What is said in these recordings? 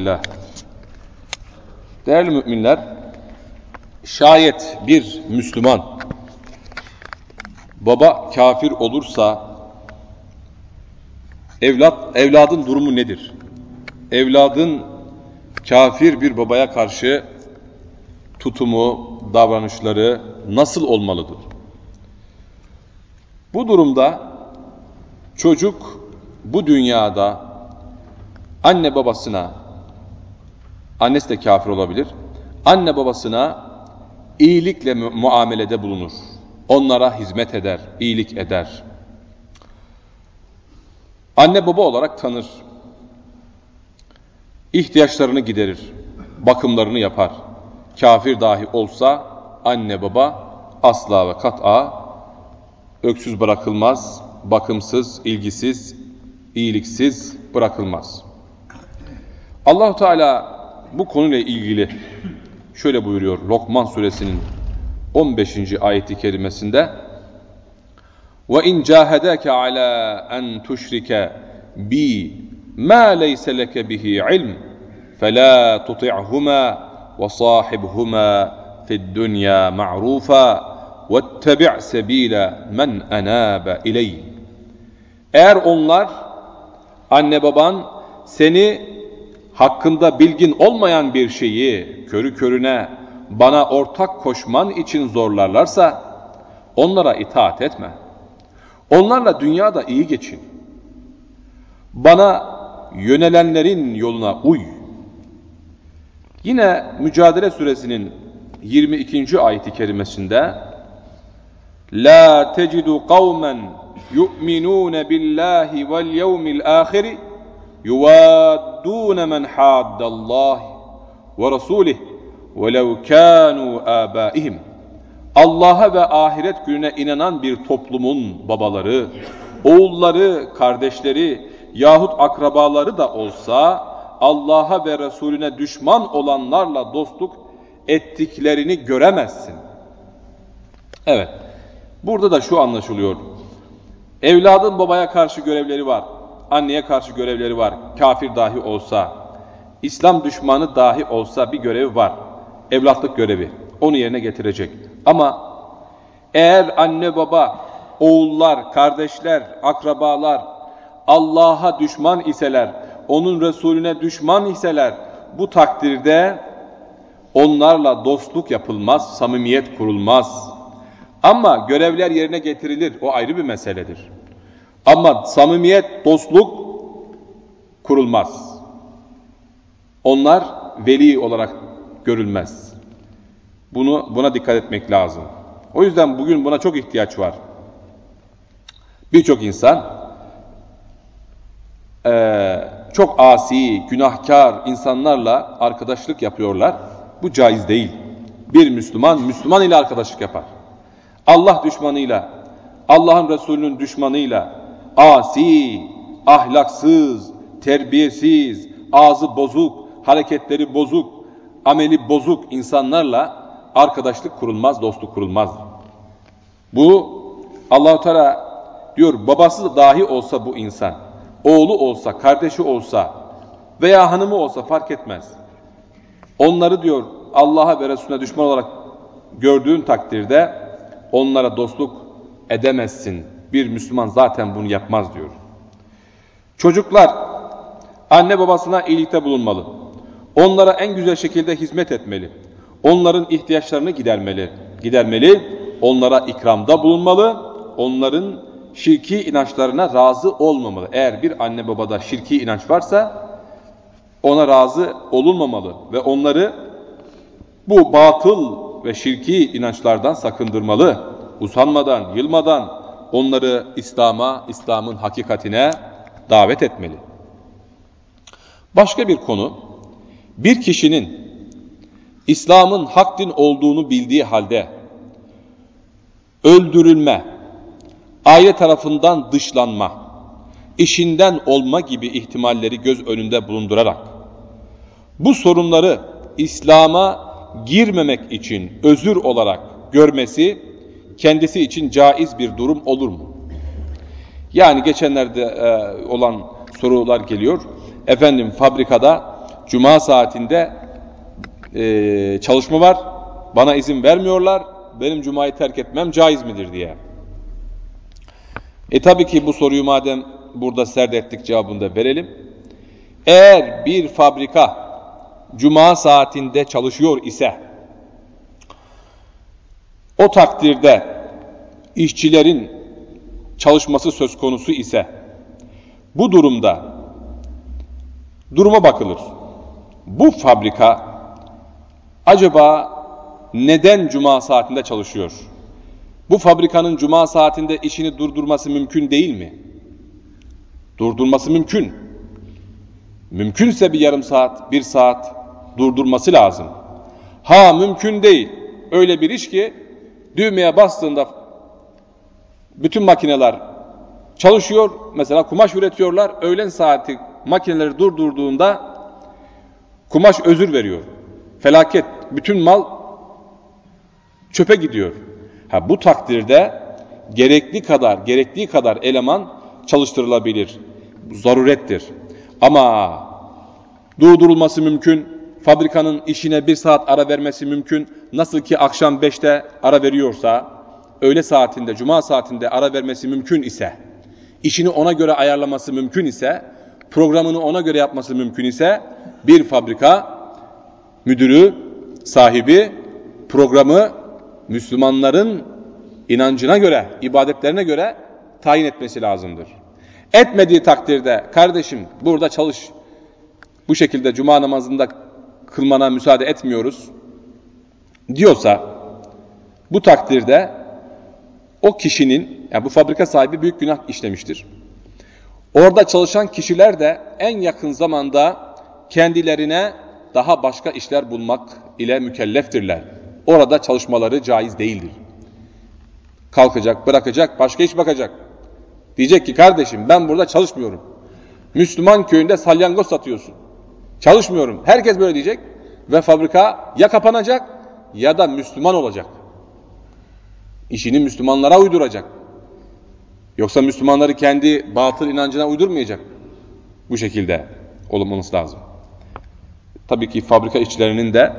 fillah. Değerli müminler, şayet bir Müslüman baba kafir olursa evlat evladın durumu nedir? Evladın kafir bir babaya karşı tutumu, davranışları nasıl olmalıdır? Bu durumda çocuk bu dünyada anne babasına, annesi de kafir olabilir, anne babasına iyilikle mu muamelede bulunur. Onlara hizmet eder, iyilik eder. Anne baba olarak tanır. İhtiyaçlarını giderir, bakımlarını yapar. Kafir dahi olsa anne baba asla ve kat'a öksüz bırakılmaz, bakımsız, ilgisiz, iyiliksiz bırakılmaz. Allahu Teala bu konuyla ilgili şöyle buyuruyor Lokman suresinin 15. ayeti kerimesinde ve in cahadaka ala en tuşrike bi ma leysa leke bihi ilm fela tuti'huma ve sahibhuma fid dunya ma'rufa وَاتَّبِعْ سَب۪يلَ مَنْ اَنَابَ اِلَيْهِ Eğer onlar, anne baban seni hakkında bilgin olmayan bir şeyi körü körüne bana ortak koşman için zorlarlarsa onlara itaat etme. Onlarla dünyada iyi geçin. Bana yönelenlerin yoluna uy. Yine Mücadele Suresinin 22. ayeti kerimesinde La tecidu kavmen yu'minun billahi vel yevmil ahiri yuvaddun men haddallahi ve rasulih velev kanu abaihim Allah'a ve ahiret gününe inanan bir toplumun babaları, oğulları, kardeşleri yahut akrabaları da olsa Allah'a ve Resulüne düşman olanlarla dostluk ettiklerini göremezsin. Evet. Burada da şu anlaşılıyor. Evladın babaya karşı görevleri var. Anneye karşı görevleri var. Kafir dahi olsa, İslam düşmanı dahi olsa bir görevi var. Evlatlık görevi. Onu yerine getirecek. Ama eğer anne baba, oğullar, kardeşler, akrabalar Allah'a düşman iseler, onun Resulüne düşman iseler bu takdirde onlarla dostluk yapılmaz, samimiyet kurulmaz. Ama görevler yerine getirilir. O ayrı bir meseledir. Ama samimiyet, dostluk kurulmaz. Onlar veli olarak görülmez. Bunu buna dikkat etmek lazım. O yüzden bugün buna çok ihtiyaç var. Birçok insan e, çok asi, günahkar insanlarla arkadaşlık yapıyorlar. Bu caiz değil. Bir Müslüman, Müslüman ile arkadaşlık yapar. Allah düşmanıyla, Allah'ın Resulü'nün düşmanıyla, asi, ahlaksız, terbiyesiz, ağzı bozuk, hareketleri bozuk, ameli bozuk insanlarla arkadaşlık kurulmaz, dostluk kurulmaz. Bu Allahu Teala diyor babası dahi olsa bu insan, oğlu olsa, kardeşi olsa veya hanımı olsa fark etmez. Onları diyor Allah'a ve Resulüne düşman olarak gördüğün takdirde onlara dostluk edemezsin. Bir Müslüman zaten bunu yapmaz diyor. Çocuklar anne babasına iyilikte bulunmalı. Onlara en güzel şekilde hizmet etmeli. Onların ihtiyaçlarını gidermeli. Gidermeli. Onlara ikramda bulunmalı. Onların şirki inançlarına razı olmamalı. Eğer bir anne babada şirki inanç varsa ona razı olunmamalı ve onları bu batıl ve şirki inançlardan sakındırmalı. Usanmadan, yılmadan onları İslam'a, İslam'ın hakikatine davet etmeli. Başka bir konu, bir kişinin İslam'ın hak din olduğunu bildiği halde öldürülme, aile tarafından dışlanma, işinden olma gibi ihtimalleri göz önünde bulundurarak bu sorunları İslam'a girmemek için özür olarak görmesi kendisi için caiz bir durum olur mu? Yani geçenlerde e, olan sorular geliyor. Efendim fabrikada cuma saatinde e, çalışma var, bana izin vermiyorlar, benim cumayı terk etmem caiz midir diye. E tabii ki bu soruyu madem burada serdettik cevabını da verelim. Eğer bir fabrika cuma saatinde çalışıyor ise o takdirde işçilerin çalışması söz konusu ise bu durumda duruma bakılır. Bu fabrika acaba neden cuma saatinde çalışıyor? Bu fabrikanın cuma saatinde işini durdurması mümkün değil mi? Durdurması mümkün. Mümkünse bir yarım saat, bir saat durdurması lazım. Ha mümkün değil. Öyle bir iş ki düğmeye bastığında bütün makineler çalışıyor. Mesela kumaş üretiyorlar. Öğlen saati makineleri durdurduğunda kumaş özür veriyor. Felaket. Bütün mal çöpe gidiyor. Ha, bu takdirde gerekli kadar, gerektiği kadar eleman çalıştırılabilir. Zarurettir. Ama durdurulması mümkün. Fabrikanın işine bir saat ara vermesi mümkün. Nasıl ki akşam beşte ara veriyorsa, öğle saatinde, cuma saatinde ara vermesi mümkün ise, işini ona göre ayarlaması mümkün ise, programını ona göre yapması mümkün ise, bir fabrika müdürü, sahibi programı Müslümanların inancına göre, ibadetlerine göre tayin etmesi lazımdır. Etmediği takdirde kardeşim burada çalış, bu şekilde cuma namazında kılmana müsaade etmiyoruz diyorsa bu takdirde o kişinin, yani bu fabrika sahibi büyük günah işlemiştir. Orada çalışan kişiler de en yakın zamanda kendilerine daha başka işler bulmak ile mükelleftirler. Orada çalışmaları caiz değildir. Kalkacak, bırakacak, başka iş bakacak. Diyecek ki kardeşim ben burada çalışmıyorum. Müslüman köyünde salyangoz satıyorsun. Çalışmıyorum. Herkes böyle diyecek. Ve fabrika ya kapanacak ya da Müslüman olacak. İşini Müslümanlara uyduracak. Yoksa Müslümanları kendi batıl inancına uydurmayacak. Bu şekilde olması lazım. Tabii ki fabrika işçilerinin de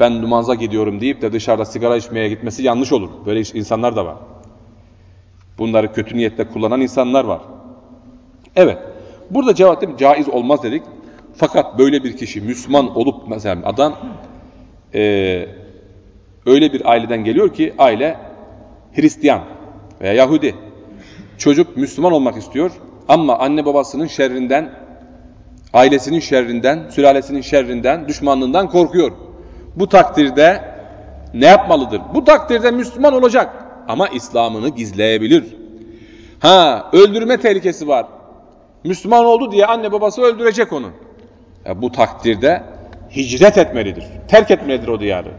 ben namaza gidiyorum deyip de dışarıda sigara içmeye gitmesi yanlış olur. Böyle insanlar da var. Bunları kötü niyetle kullanan insanlar var. Evet. Burada cevap? Caiz olmaz dedik. Fakat böyle bir kişi Müslüman olup mesela adam e, öyle bir aileden geliyor ki aile Hristiyan veya Yahudi. Çocuk Müslüman olmak istiyor ama anne babasının şerrinden, ailesinin şerrinden, sülalesinin şerrinden, düşmanlığından korkuyor. Bu takdirde ne yapmalıdır? Bu takdirde Müslüman olacak ama İslam'ını gizleyebilir. Ha, öldürme tehlikesi var. Müslüman oldu diye anne babası öldürecek onu. E, bu takdirde hicret etmelidir. Terk etmelidir o diyarı.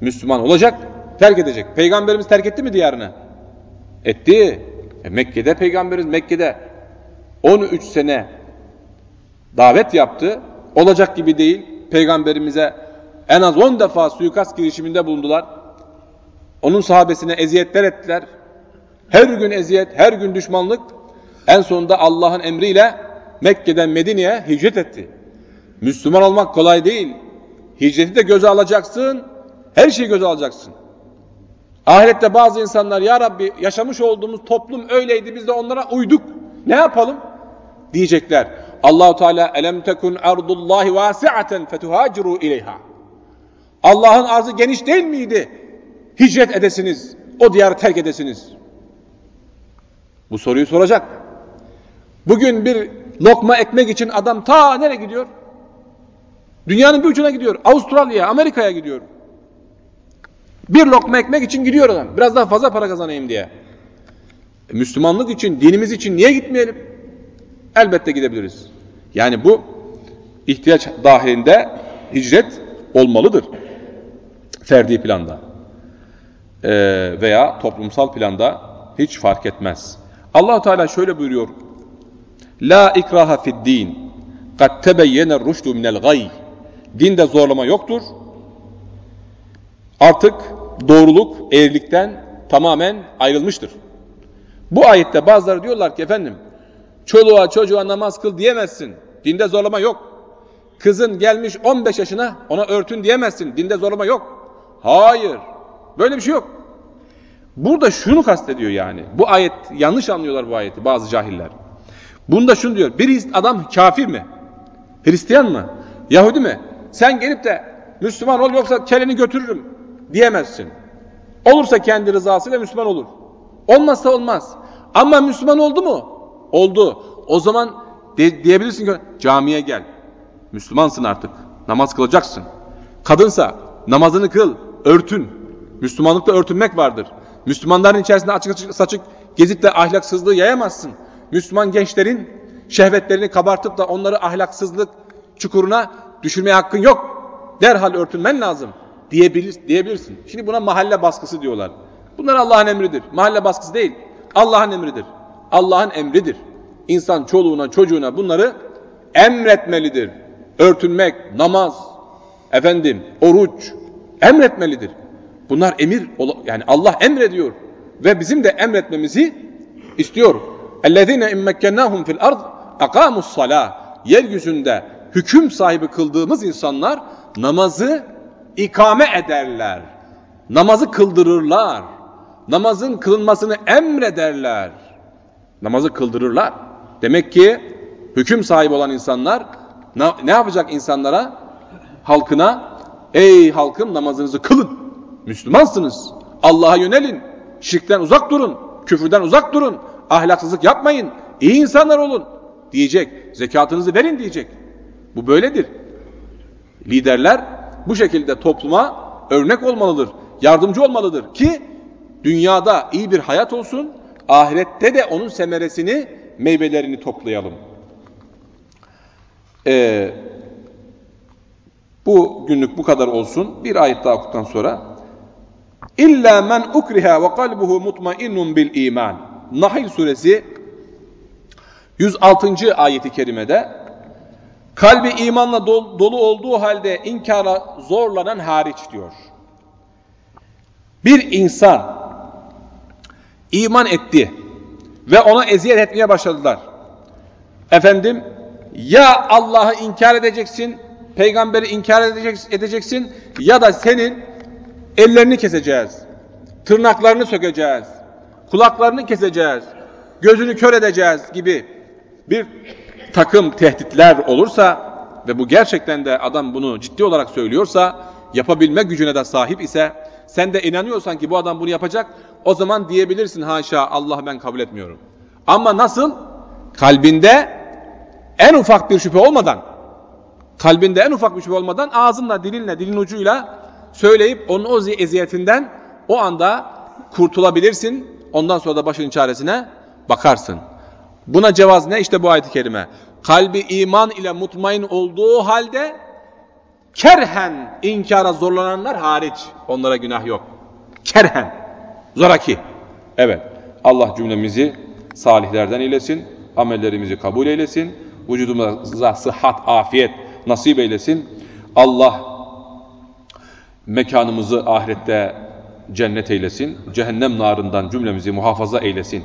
Müslüman olacak, terk edecek. Peygamberimiz terk etti mi diyarını? Etti. E, Mekke'de peygamberimiz Mekke'de 13 sene davet yaptı. Olacak gibi değil. Peygamberimize en az 10 defa suikast girişiminde bulundular. Onun sahabesine eziyetler ettiler. Her gün eziyet, her gün düşmanlık. En sonunda Allah'ın emriyle Mekke'den Medine'ye hicret etti. Müslüman olmak kolay değil. Hicreti de göze alacaksın. Her şeyi göze alacaksın. Ahirette bazı insanlar ya Rabbi yaşamış olduğumuz toplum öyleydi biz de onlara uyduk. Ne yapalım? Diyecekler. Allahu Teala elem tekun ardullahi vasi'aten fetuhaciru ileyha. Allah'ın arzı geniş değil miydi? Hicret edesiniz. O diyarı terk edesiniz. Bu soruyu soracak. Bugün bir lokma ekmek için adam ta nereye gidiyor? Dünyanın bir ucuna gidiyor. Avustralya'ya, Amerika'ya gidiyor. Bir lokma ekmek için gidiyor adam. Biraz daha fazla para kazanayım diye. E, Müslümanlık için, dinimiz için niye gitmeyelim? Elbette gidebiliriz. Yani bu ihtiyaç dahilinde hicret olmalıdır. Ferdi planda. Ee, veya toplumsal planda hiç fark etmez. allah Teala şöyle buyuruyor. La ikraha fid din. Kad tebeyyene rüştü minel gay. Dinde zorlama yoktur. Artık doğruluk eğrilikten tamamen ayrılmıştır. Bu ayette bazıları diyorlar ki efendim çoluğa çocuğa namaz kıl diyemezsin. Dinde zorlama yok. Kızın gelmiş 15 yaşına ona örtün diyemezsin. Dinde zorlama yok. Hayır. Böyle bir şey yok. Burada şunu kastediyor yani. Bu ayet yanlış anlıyorlar bu ayeti bazı cahiller. Bunda şunu diyor. Bir adam kafir mi? Hristiyan mı? Yahudi mi? Sen gelip de Müslüman ol yoksa kelini götürürüm diyemezsin. Olursa kendi rızasıyla Müslüman olur. Olmazsa olmaz. Ama Müslüman oldu mu? Oldu. O zaman de, diyebilirsin ki camiye gel. Müslümansın artık. Namaz kılacaksın. Kadınsa namazını kıl, örtün. Müslümanlıkta örtünmek vardır. Müslümanların içerisinde açık açık saçık gezip de ahlaksızlığı yayamazsın. Müslüman gençlerin şehvetlerini kabartıp da onları ahlaksızlık çukuruna düşürmeye hakkın yok. Derhal örtünmen lazım diyebilir, diyebilirsin. Şimdi buna mahalle baskısı diyorlar. Bunlar Allah'ın emridir. Mahalle baskısı değil. Allah'ın emridir. Allah'ın emridir. İnsan çoluğuna çocuğuna bunları emretmelidir. Örtünmek, namaz, efendim, oruç emretmelidir. Bunlar emir, yani Allah emrediyor ve bizim de emretmemizi istiyor. اَلَّذ۪ينَ اِمَّكَّنَّاهُمْ فِي الْأَرْضِ اَقَامُوا الصَّلَاةِ Yeryüzünde hüküm sahibi kıldığımız insanlar namazı ikame ederler. Namazı kıldırırlar. Namazın kılınmasını emrederler. Namazı kıldırırlar. Demek ki hüküm sahibi olan insanlar ne yapacak insanlara? Halkına, ey halkım namazınızı kılın. Müslümansınız. Allah'a yönelin. Şirkten uzak durun. Küfürden uzak durun. Ahlaksızlık yapmayın. İyi insanlar olun. Diyecek. Zekatınızı verin diyecek. Bu böyledir. Liderler bu şekilde topluma örnek olmalıdır. Yardımcı olmalıdır ki dünyada iyi bir hayat olsun. Ahirette de onun semeresini, meyvelerini toplayalım. Ee, bu günlük bu kadar olsun. Bir ayet daha okuduktan sonra İlla men ukriha ve kalbuhu mutmainnun bil iman. Nahl suresi 106. ayeti kerimede kalbi imanla dolu olduğu halde inkara zorlanan hariç diyor. Bir insan iman etti ve ona eziyet etmeye başladılar. Efendim ya Allah'ı inkar edeceksin, peygamberi inkar edeceksin ya da senin ellerini keseceğiz, tırnaklarını sökeceğiz, kulaklarını keseceğiz, gözünü kör edeceğiz gibi bir takım tehditler olursa ve bu gerçekten de adam bunu ciddi olarak söylüyorsa, yapabilme gücüne de sahip ise, sen de inanıyorsan ki bu adam bunu yapacak, o zaman diyebilirsin haşa Allah ben kabul etmiyorum. Ama nasıl? Kalbinde en ufak bir şüphe olmadan, kalbinde en ufak bir şüphe olmadan ağzınla, dilinle, dilin ucuyla söyleyip onun o eziyetinden o anda kurtulabilirsin. Ondan sonra da başın çaresine bakarsın. Buna cevaz ne? İşte bu ayet-i kerime. Kalbi iman ile mutmain olduğu halde kerhen inkara zorlananlar hariç onlara günah yok. Kerhen. Zoraki. Evet. Allah cümlemizi salihlerden eylesin. Amellerimizi kabul eylesin. Vücudumuza sıhhat, afiyet nasip eylesin. Allah mekanımızı ahirette cennet eylesin. Cehennem narından cümlemizi muhafaza eylesin.